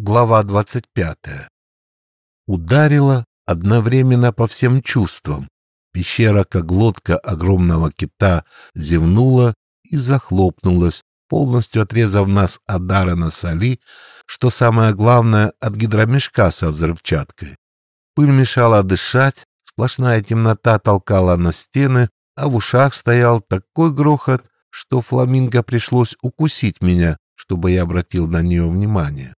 Глава 25. Ударила одновременно по всем чувствам. Пещера, как глотка огромного кита, зевнула и захлопнулась, полностью отрезав нас от дара на соли, что самое главное, от гидромешка со взрывчаткой. Пыль мешала дышать, сплошная темнота толкала на стены, а в ушах стоял такой грохот, что фламинго пришлось укусить меня, чтобы я обратил на нее внимание.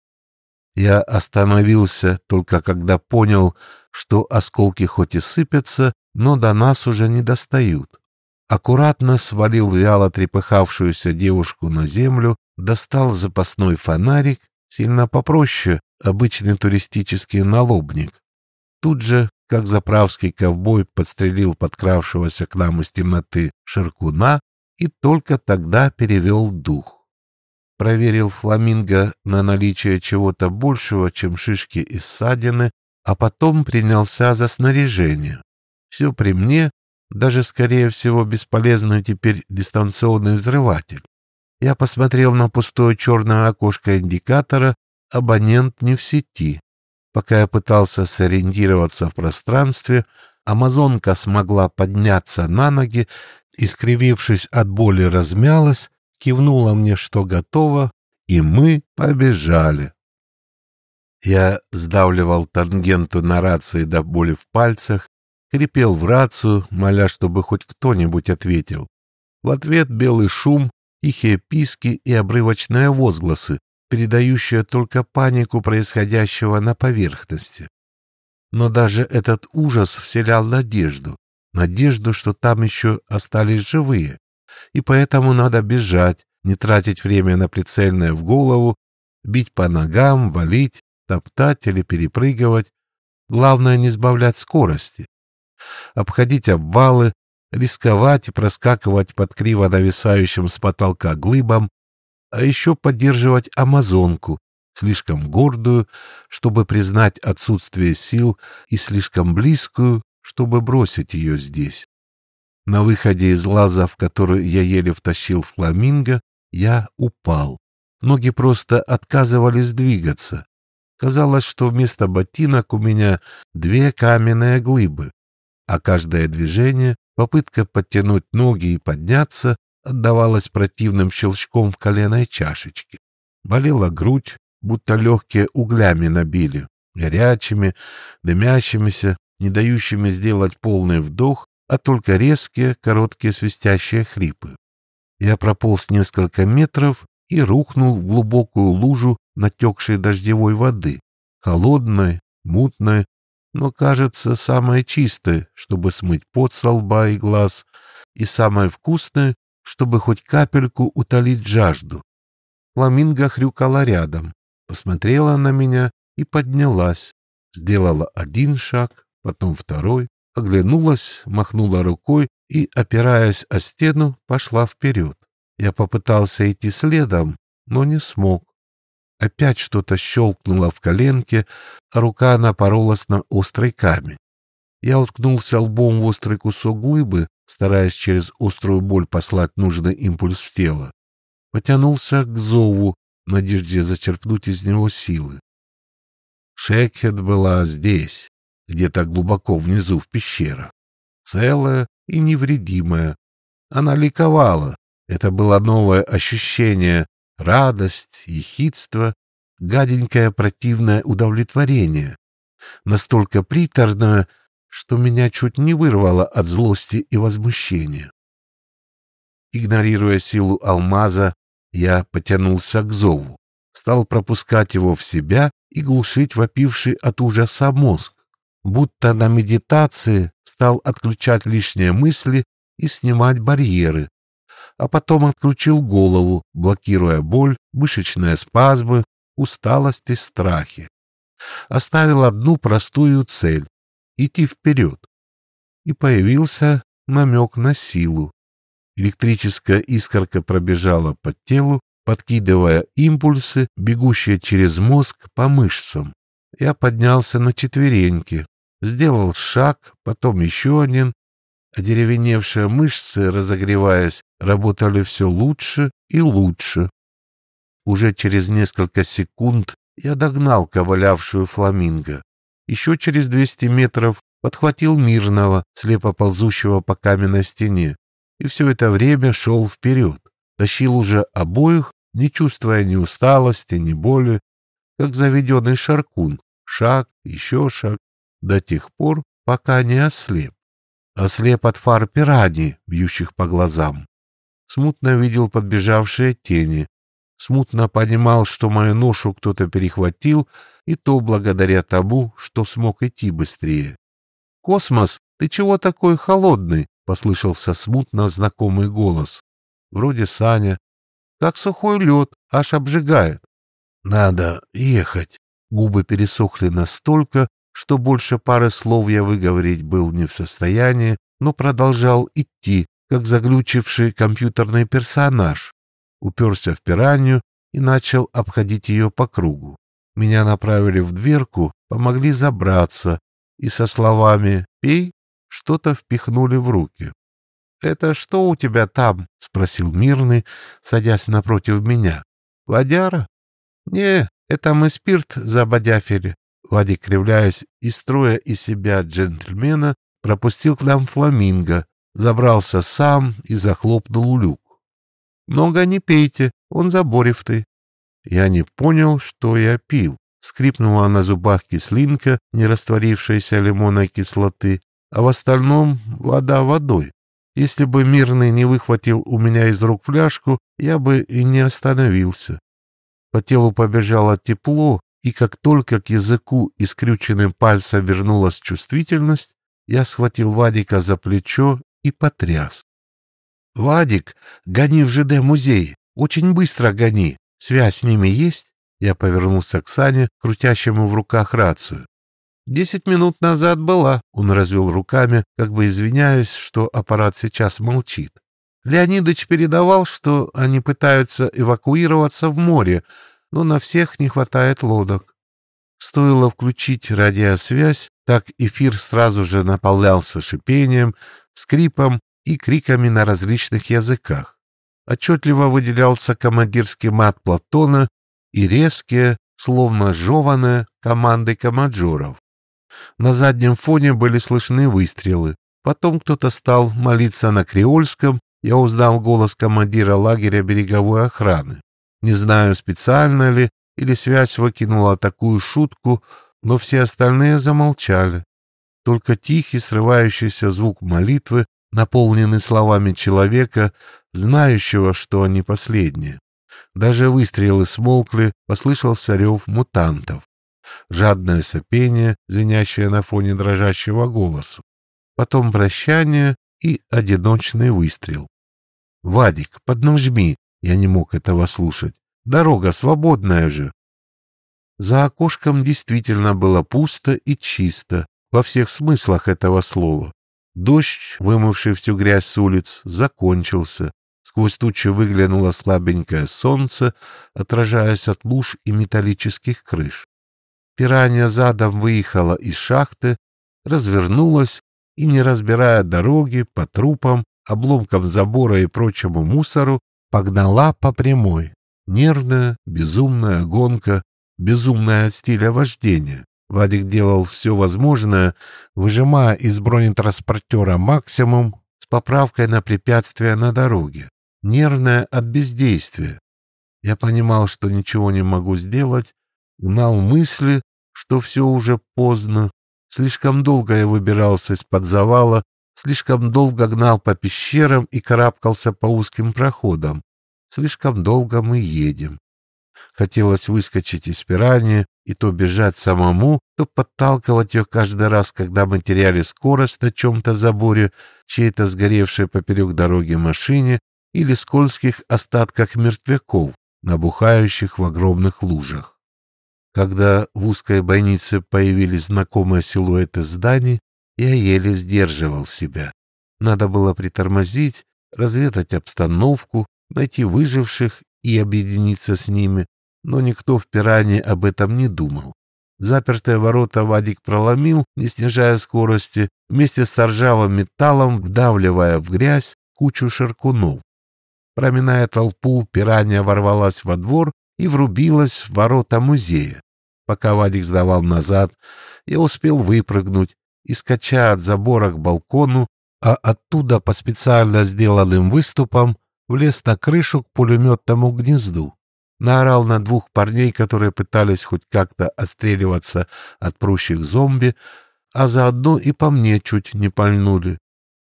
Я остановился только когда понял, что осколки хоть и сыпятся, но до нас уже не достают. Аккуратно свалил вяло трепыхавшуюся девушку на землю, достал запасной фонарик, сильно попроще, обычный туристический налобник. Тут же, как заправский ковбой подстрелил подкравшегося к нам из темноты ширкуна и только тогда перевел дух проверил фламинго на наличие чего-то большего, чем шишки и ссадины, а потом принялся за снаряжение. Все при мне, даже, скорее всего, бесполезный теперь дистанционный взрыватель. Я посмотрел на пустое черное окошко индикатора, абонент не в сети. Пока я пытался сориентироваться в пространстве, амазонка смогла подняться на ноги и, скривившись от боли, размялась, кивнула мне, что готово, и мы побежали. Я сдавливал тангенту на рации до боли в пальцах, хрипел в рацию, моля, чтобы хоть кто-нибудь ответил. В ответ белый шум, тихие писки и обрывочные возгласы, передающие только панику происходящего на поверхности. Но даже этот ужас вселял надежду, надежду, что там еще остались живые и поэтому надо бежать, не тратить время на прицельное в голову, бить по ногам, валить, топтать или перепрыгивать. Главное не сбавлять скорости. Обходить обвалы, рисковать и проскакивать под криво нависающим с потолка глыбом, а еще поддерживать амазонку, слишком гордую, чтобы признать отсутствие сил, и слишком близкую, чтобы бросить ее здесь. На выходе из лаза, в который я еле втащил фламинго, я упал. Ноги просто отказывались двигаться. Казалось, что вместо ботинок у меня две каменные глыбы, а каждое движение, попытка подтянуть ноги и подняться, отдавалась противным щелчком в коленной чашечке. Болела грудь, будто легкие углями набили, горячими, дымящимися, не дающими сделать полный вдох а только резкие, короткие свистящие хрипы. Я прополз несколько метров и рухнул в глубокую лужу натекшей дождевой воды, холодной, мутной, но, кажется, самой чистой, чтобы смыть пот со лба и глаз, и самой вкусной, чтобы хоть капельку утолить жажду. Фламинго хрюкала рядом, посмотрела на меня и поднялась, сделала один шаг, потом второй, оглянулась, махнула рукой и, опираясь о стену, пошла вперед. Я попытался идти следом, но не смог. Опять что-то щелкнуло в коленке, а рука напоролась на острый камень. Я уткнулся лбом в острый кусок глыбы, стараясь через острую боль послать нужный импульс в тело. Потянулся к зову, в надежде зачерпнуть из него силы. Шекхет была здесь где-то глубоко внизу в пещерах. Целая и невредимая. Она ликовала. Это было новое ощущение, радость, ехидство, гаденькое противное удовлетворение. Настолько приторное, что меня чуть не вырвало от злости и возмущения. Игнорируя силу алмаза, я потянулся к зову, стал пропускать его в себя и глушить вопивший от ужаса мозг будто на медитации стал отключать лишние мысли и снимать барьеры, а потом отключил голову, блокируя боль, мышечные спазмы, усталость и страхи. Оставил одну простую цель — идти вперед. И появился намек на силу. Электрическая искорка пробежала по телу, подкидывая импульсы, бегущие через мозг по мышцам. Я поднялся на четвереньки, сделал шаг, потом еще один. Одеревеневшие мышцы, разогреваясь, работали все лучше и лучше. Уже через несколько секунд я догнал ковылявшую фламинго. Еще через 200 метров подхватил мирного, слепо ползущего по каменной стене, и все это время шел вперед, тащил уже обоих, не чувствуя ни усталости, ни боли, как заведенный шаркун, шаг, еще шаг, до тех пор, пока не ослеп. Ослеп от фар пираний, бьющих по глазам. Смутно видел подбежавшие тени, смутно понимал, что мою ношу кто-то перехватил, и то благодаря тому, что смог идти быстрее. «Космос, ты чего такой холодный?» — послышался смутно знакомый голос. Вроде Саня. «Как сухой лед, аж обжигает». «Надо ехать». Губы пересохли настолько, что больше пары слов я выговорить был не в состоянии, но продолжал идти, как заглючивший компьютерный персонаж. Уперся в пиранью и начал обходить ее по кругу. Меня направили в дверку, помогли забраться, и со словами «пей» что-то впихнули в руки. «Это что у тебя там?» — спросил Мирный, садясь напротив меня. «Водяра?» «Не, это мы спирт забодяфили». Вадик, кривляясь и строя из себя джентльмена, пропустил к нам фламинго, забрался сам и захлопнул люк. «Много не пейте, он заборевтый». Я не понял, что я пил. Скрипнула на зубах кислинка, не растворившаяся лимонной кислоты, а в остальном вода водой. Если бы Мирный не выхватил у меня из рук фляжку, я бы и не остановился. По телу побежало тепло, и как только к языку и скрюченным пальцем вернулась чувствительность, я схватил Вадика за плечо и потряс. «Вадик, гони в ЖД-музей, очень быстро гони, связь с ними есть?» Я повернулся к Сане, крутящему в руках рацию. «Десять минут назад была», — он развел руками, как бы извиняясь, что аппарат сейчас молчит. Леонидыч передавал, что они пытаются эвакуироваться в море, но на всех не хватает лодок. Стоило включить радиосвязь, так эфир сразу же наполнялся шипением, скрипом и криками на различных языках. Отчетливо выделялся командирский мат Платона и резкие, словно жеванные, команды комаджоров. На заднем фоне были слышны выстрелы. Потом кто-то стал молиться на креольском, я узнал голос командира лагеря береговой охраны. Не знаю, специально ли, или связь выкинула такую шутку, но все остальные замолчали. Только тихий, срывающийся звук молитвы, наполненный словами человека, знающего, что они последние. Даже выстрелы смолкли, послышался рев мутантов жадное сопение, звенящее на фоне дрожащего голоса. Потом прощание и одиночный выстрел. «Вадик, поднажми!» Я не мог этого слушать. «Дорога свободная же!» За окошком действительно было пусто и чисто, во всех смыслах этого слова. Дождь, вымывший всю грязь с улиц, закончился. Сквозь тучи выглянуло слабенькое солнце, отражаясь от луж и металлических крыш. Пиранья задом выехала из шахты, развернулась и, не разбирая дороги, по трупам, обломкам забора и прочему мусору, погнала по прямой. Нервная, безумная гонка, безумная от стиля вождения. Вадик делал все возможное, выжимая из бронетранспортера максимум с поправкой на препятствия на дороге. Нервная от бездействия. Я понимал, что ничего не могу сделать, гнал мысли, что все уже поздно. Слишком долго я выбирался из-под завала, слишком долго гнал по пещерам и карабкался по узким проходам. Слишком долго мы едем. Хотелось выскочить из пирани и то бежать самому, то подталкивать ее каждый раз, когда мы теряли скорость на чем-то заборе, чьей-то сгоревшей поперек дороги машине или скользких остатках мертвяков, набухающих в огромных лужах. Когда в узкой бойнице появились знакомые силуэты зданий, я еле сдерживал себя. Надо было притормозить, разведать обстановку, найти выживших и объединиться с ними, но никто в пиране об этом не думал. Запертые ворота Вадик проломил, не снижая скорости, вместе с ржавым металлом вдавливая в грязь кучу шаркунов. Проминая толпу, пиранья ворвалась во двор и врубилась в ворота музея. Пока Вадик сдавал назад, я успел выпрыгнуть и, скача от забора к балкону, а оттуда по специально сделанным выступам влез на крышу к пулеметному гнезду. Наорал на двух парней, которые пытались хоть как-то отстреливаться от прущих зомби, а заодно и по мне чуть не пальнули.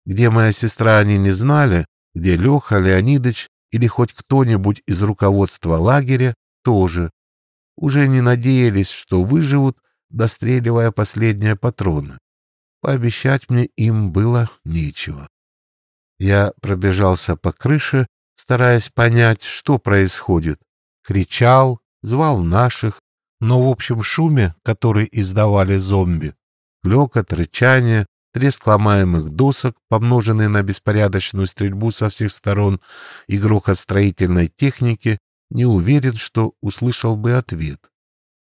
Где моя сестра, они не знали, где Леха, Леонидыч или хоть кто-нибудь из руководства лагеря тоже. Уже не надеялись, что выживут, достреливая последние патроны. Пообещать мне им было нечего. Я пробежался по крыше, стараясь понять, что происходит. Кричал, звал наших, но в общем шуме, который издавали зомби, клёкот, рычание, треск ломаемых досок, помноженный на беспорядочную стрельбу со всех сторон и грохот строительной техники, не уверен, что услышал бы ответ.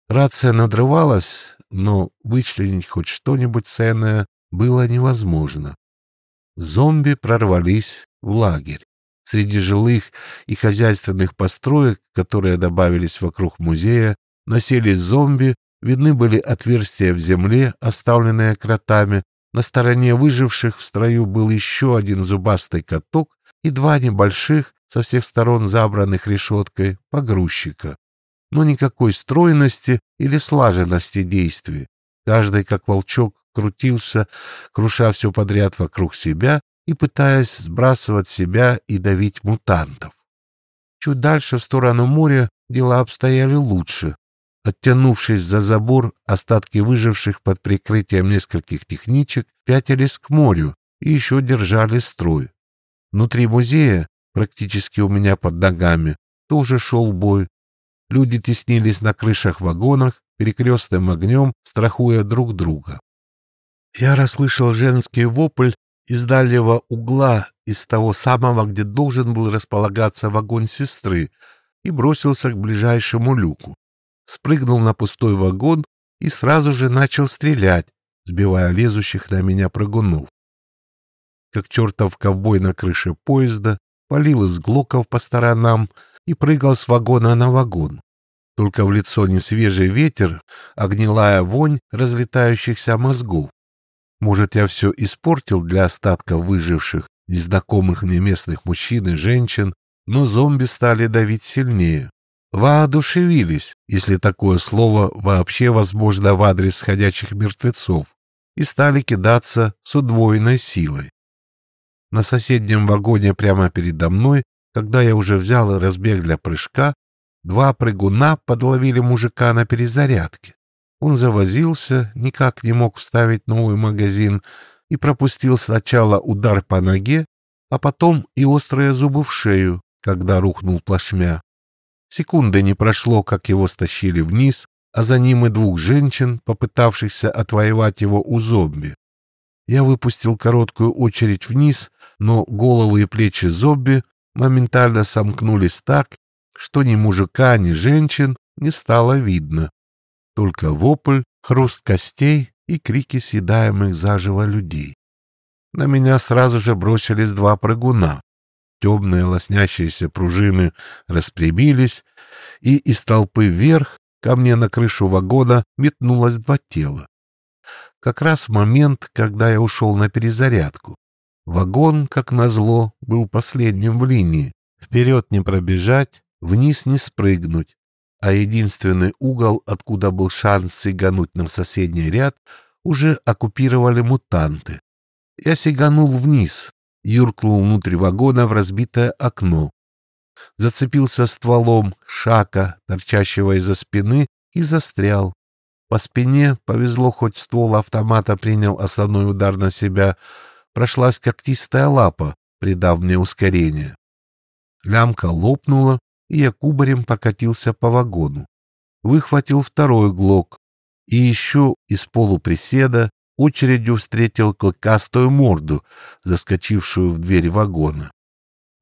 Рация надрывалась, но вычленить хоть что-нибудь ценное было невозможно. Зомби прорвались в лагерь. Среди жилых и хозяйственных построек, которые добавились вокруг музея, носились зомби, видны были отверстия в земле, оставленные кротами, на стороне выживших в строю был еще один зубастый каток и два небольших, со всех сторон забранных решеткой, погрузчика. Но никакой стройности или слаженности действий. Каждый, как волчок, крутился, круша все подряд вокруг себя и пытаясь сбрасывать себя и давить мутантов. Чуть дальше, в сторону моря, дела обстояли лучше. Оттянувшись за забор, остатки выживших под прикрытием нескольких техничек пятились к морю и еще держали строй. Внутри музея, практически у меня под ногами, тоже шел бой. Люди теснились на крышах вагонах, перекрестным огнем, страхуя друг друга. Я расслышал женский вопль из дальнего угла, из того самого, где должен был располагаться вагон сестры, и бросился к ближайшему люку спрыгнул на пустой вагон и сразу же начал стрелять, сбивая лезущих на меня прыгунов. Как чертов ковбой на крыше поезда, палил из глоков по сторонам и прыгал с вагона на вагон. Только в лицо не свежий ветер, а гнилая вонь разлетающихся мозгов. Может, я все испортил для остатков выживших, незнакомых мне местных мужчин и женщин, но зомби стали давить сильнее воодушевились, если такое слово вообще возможно в адрес ходячих мертвецов, и стали кидаться с удвоенной силой. На соседнем вагоне прямо передо мной, когда я уже взял разбег для прыжка, два прыгуна подловили мужика на перезарядке. Он завозился, никак не мог вставить новый магазин и пропустил сначала удар по ноге, а потом и острые зубы в шею, когда рухнул плашмя. Секунды не прошло, как его стащили вниз, а за ним и двух женщин, попытавшихся отвоевать его у зомби. Я выпустил короткую очередь вниз, но головы и плечи зомби моментально сомкнулись так, что ни мужика, ни женщин не стало видно. Только вопль, хруст костей и крики съедаемых заживо людей. На меня сразу же бросились два прыгуна. Темные лоснящиеся пружины распрямились, и из толпы вверх ко мне на крышу вагона метнулось два тела. Как раз в момент, когда я ушел на перезарядку. Вагон, как назло, был последним в линии. Вперед не пробежать, вниз не спрыгнуть. А единственный угол, откуда был шанс сигануть на соседний ряд, уже оккупировали мутанты. Я сиганул вниз, юркнул внутрь вагона в разбитое окно, зацепился стволом шака, торчащего из-за спины, и застрял. По спине повезло, хоть ствол автомата принял основной удар на себя, прошлась когтистая лапа, придав мне ускорение. Лямка лопнула, и я кубарем покатился по вагону. Выхватил второй глок, и еще из полуприседа очередью встретил клыкастую морду, заскочившую в дверь вагона.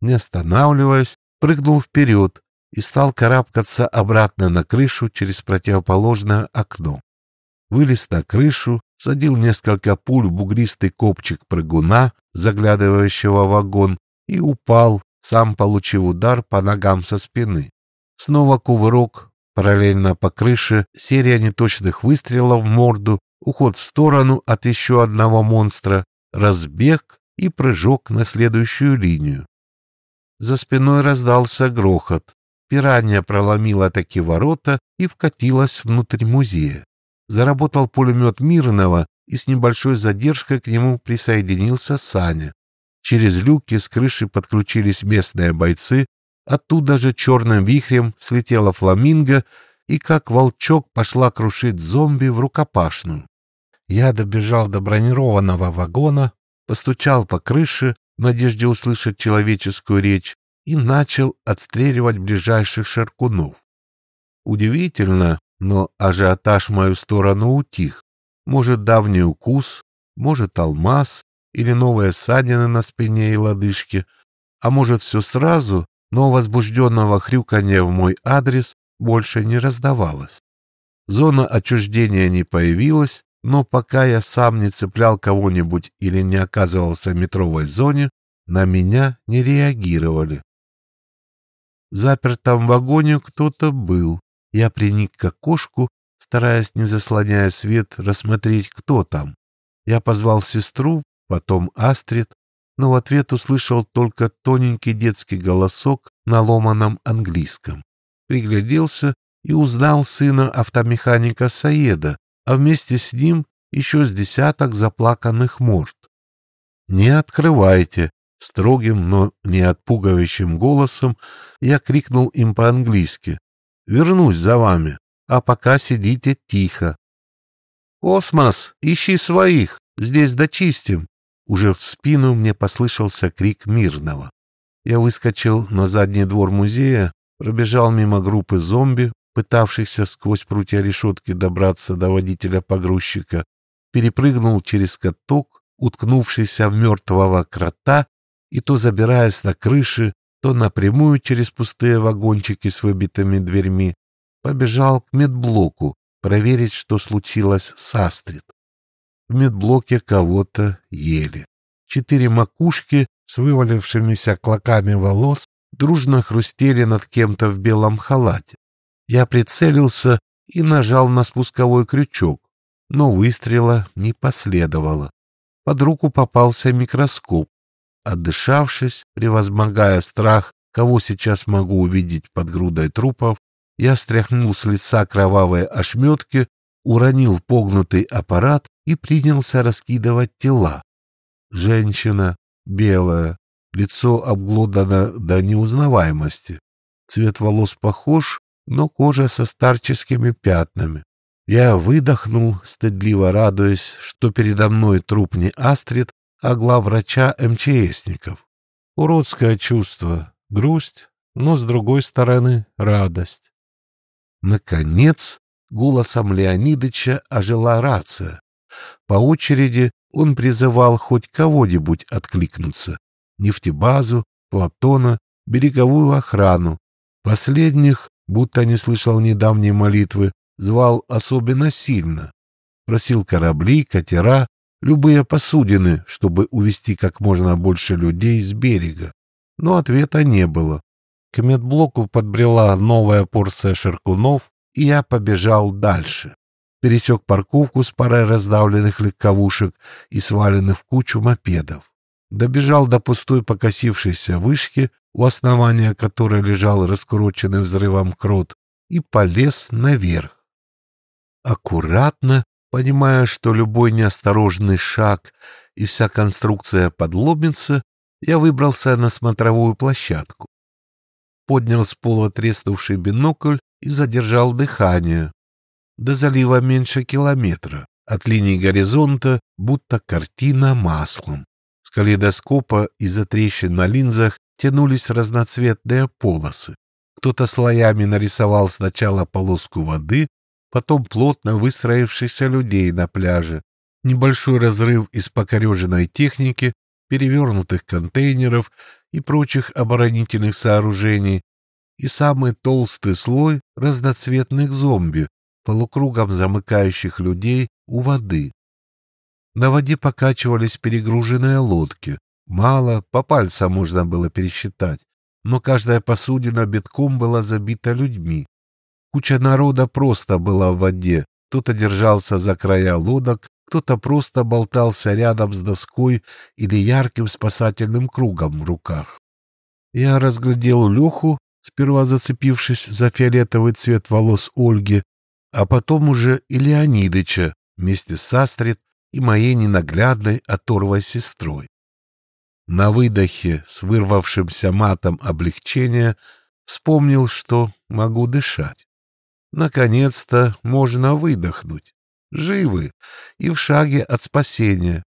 Не останавливаясь, прыгнул вперед и стал карабкаться обратно на крышу через противоположное окно. Вылез на крышу, садил несколько пуль в бугристый копчик прыгуна, заглядывающего в вагон, и упал, сам получив удар по ногам со спины. Снова кувырок, Параллельно по крыше серия неточных выстрелов в морду, уход в сторону от еще одного монстра, разбег и прыжок на следующую линию. За спиной раздался грохот. Пиранья проломила таки ворота и вкатилась внутрь музея. Заработал пулемет Мирного, и с небольшой задержкой к нему присоединился Саня. Через люки с крыши подключились местные бойцы, оттуда же черным вихрем слетела фламинго и как волчок пошла крушить зомби в рукопашную. Я добежал до бронированного вагона, постучал по крыше в надежде услышать человеческую речь и начал отстреливать ближайших шаркунов. Удивительно, но ажиотаж в мою сторону утих. Может, давний укус, может, алмаз или новые ссадины на спине и лодыжке, а может, все сразу, но возбужденного хрюканья в мой адрес больше не раздавалось. Зона отчуждения не появилась, но пока я сам не цеплял кого-нибудь или не оказывался в метровой зоне, на меня не реагировали. В запертом вагоне кто-то был. Я приник к окошку, стараясь, не заслоняя свет, рассмотреть, кто там. Я позвал сестру, потом Астрид, но в ответ услышал только тоненький детский голосок на ломаном английском. Пригляделся и узнал сына автомеханика Саеда, а вместе с ним еще с десяток заплаканных морд. «Не открывайте!» Строгим, но не отпугивающим голосом я крикнул им по-английски. «Вернусь за вами, а пока сидите тихо». «Космос, ищи своих, здесь дочистим!» Уже в спину мне послышался крик мирного. Я выскочил на задний двор музея, пробежал мимо группы зомби, пытавшихся сквозь прутья решетки добраться до водителя-погрузчика, перепрыгнул через каток, уткнувшийся в мертвого крота, и то забираясь на крыши, то напрямую через пустые вагончики с выбитыми дверьми, побежал к медблоку проверить, что случилось с Астрид. В медблоке кого-то ели. Четыре макушки с вывалившимися клоками волос дружно хрустели над кем-то в белом халате. Я прицелился и нажал на спусковой крючок, но выстрела не последовало. Под руку попался микроскоп. Отдышавшись, превозмогая страх, кого сейчас могу увидеть под грудой трупов, я стряхнул с лица кровавые ошметки, уронил погнутый аппарат и принялся раскидывать тела. Женщина, белая, лицо обглодано до неузнаваемости. Цвет волос похож, но кожа со старческими пятнами. Я выдохнул, стыдливо радуясь, что передо мной труп не Астрид, а главврача МЧСников. Уродское чувство, грусть, но, с другой стороны, радость. Наконец, голосом Леонидыча ожила рация. По очереди он призывал хоть кого-нибудь откликнуться. Нефтебазу, Платона, береговую охрану. Последних будто не слышал недавней молитвы, звал особенно сильно. Просил корабли, катера, любые посудины, чтобы увести как можно больше людей с берега. Но ответа не было. К медблоку подбрела новая порция шаркунов, и я побежал дальше. Пересек парковку с парой раздавленных легковушек и сваленных в кучу мопедов. Добежал до пустой покосившейся вышки, у основания которой лежал раскрученный взрывом крот, и полез наверх. Аккуратно, понимая, что любой неосторожный шаг и вся конструкция подломится, я выбрался на смотровую площадку. Поднял с пола треснувший бинокль и задержал дыхание. До залива меньше километра, от линии горизонта будто картина маслом. С калейдоскопа из-за трещин на линзах тянулись разноцветные полосы. Кто-то слоями нарисовал сначала полоску воды, потом плотно выстроившихся людей на пляже, небольшой разрыв из покореженной техники, перевернутых контейнеров и прочих оборонительных сооружений, и самый толстый слой разноцветных зомби, полукругом замыкающих людей у воды. На воде покачивались перегруженные лодки. Мало, по пальцам можно было пересчитать, но каждая посудина битком была забита людьми. Куча народа просто была в воде. Кто-то держался за края лодок, кто-то просто болтался рядом с доской или ярким спасательным кругом в руках. Я разглядел Леху, сперва зацепившись за фиолетовый цвет волос Ольги, а потом уже и Леонидыча вместе с Астрид и моей ненаглядной оторвой сестрой. На выдохе с вырвавшимся матом облегчения вспомнил, что могу дышать. Наконец-то можно выдохнуть. Живы и в шаге от спасения.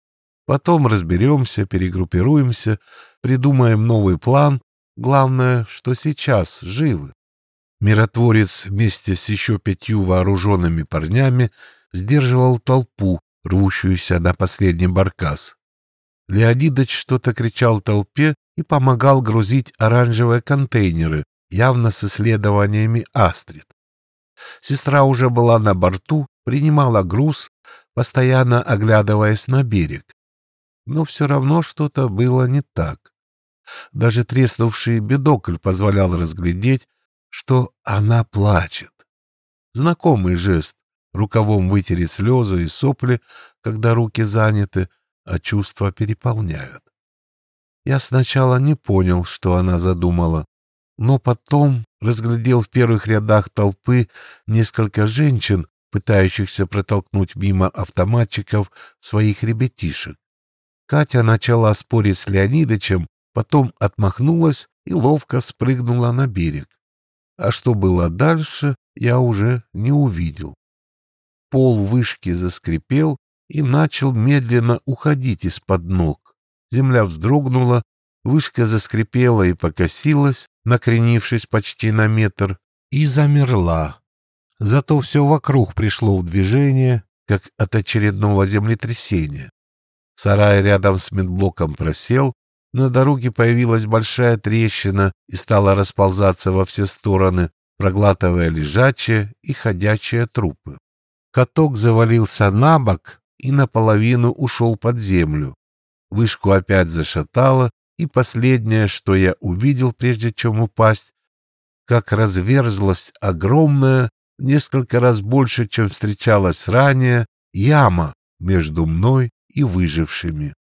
Потом разберемся, перегруппируемся, придумаем новый план. Главное, что сейчас живы. Миротворец вместе с еще пятью вооруженными парнями сдерживал толпу, рвущуюся на последний баркас. Леонидыч что-то кричал толпе и помогал грузить оранжевые контейнеры, явно с исследованиями Астрид. Сестра уже была на борту, принимала груз, постоянно оглядываясь на берег. Но все равно что-то было не так. Даже треснувший бедокль позволял разглядеть, что она плачет. Знакомый жест — рукавом вытереть слезы и сопли, когда руки заняты, а чувства переполняют. Я сначала не понял, что она задумала, но потом разглядел в первых рядах толпы несколько женщин, пытающихся протолкнуть мимо автоматчиков своих ребятишек. Катя начала спорить с Леонидычем, потом отмахнулась и ловко спрыгнула на берег. А что было дальше, я уже не увидел. Пол вышки заскрипел и начал медленно уходить из-под ног. Земля вздрогнула, вышка заскрипела и покосилась, накренившись почти на метр, и замерла. Зато все вокруг пришло в движение, как от очередного землетрясения. Сарай рядом с медблоком просел, на дороге появилась большая трещина и стала расползаться во все стороны, проглатывая лежачие и ходячие трупы. Каток завалился на бок и наполовину ушел под землю. Вышку опять зашатало, и последнее, что я увидел, прежде чем упасть, как разверзлась огромная, несколько раз больше, чем встречалась ранее, яма между мной и выжившими.